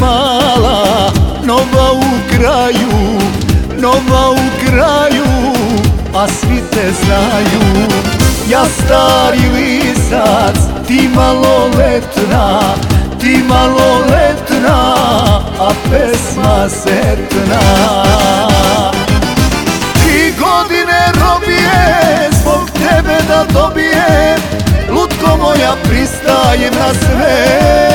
mala, nova u kraju, nova u kraju, a svi te znaju. Ja stari lisac, ti maloletna, ti maloletna, a pesma setna. Tri godine robije, zbog tebe da dobije, lutko moja pristajem na sve.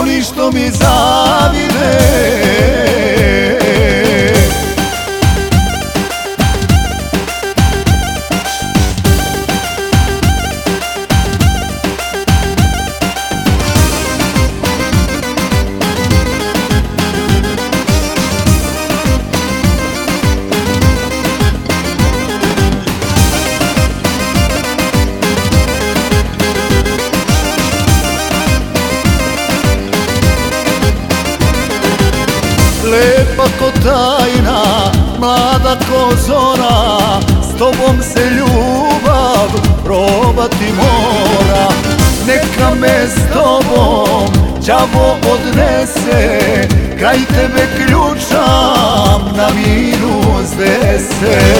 Oni što mi zavide. Lepa ko tajna, mlada ko zora S tobom se ljubav probati mora. Neka me s tobom đavo odnese Kraj tebe ključam na minus deset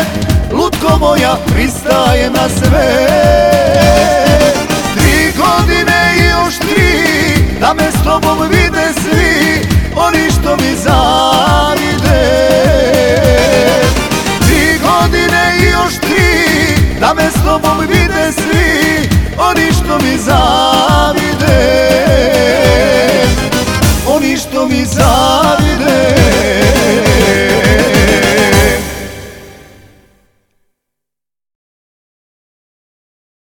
Lutko moja pristaje na sve. Tri godine i još tri Da me s tobom Oni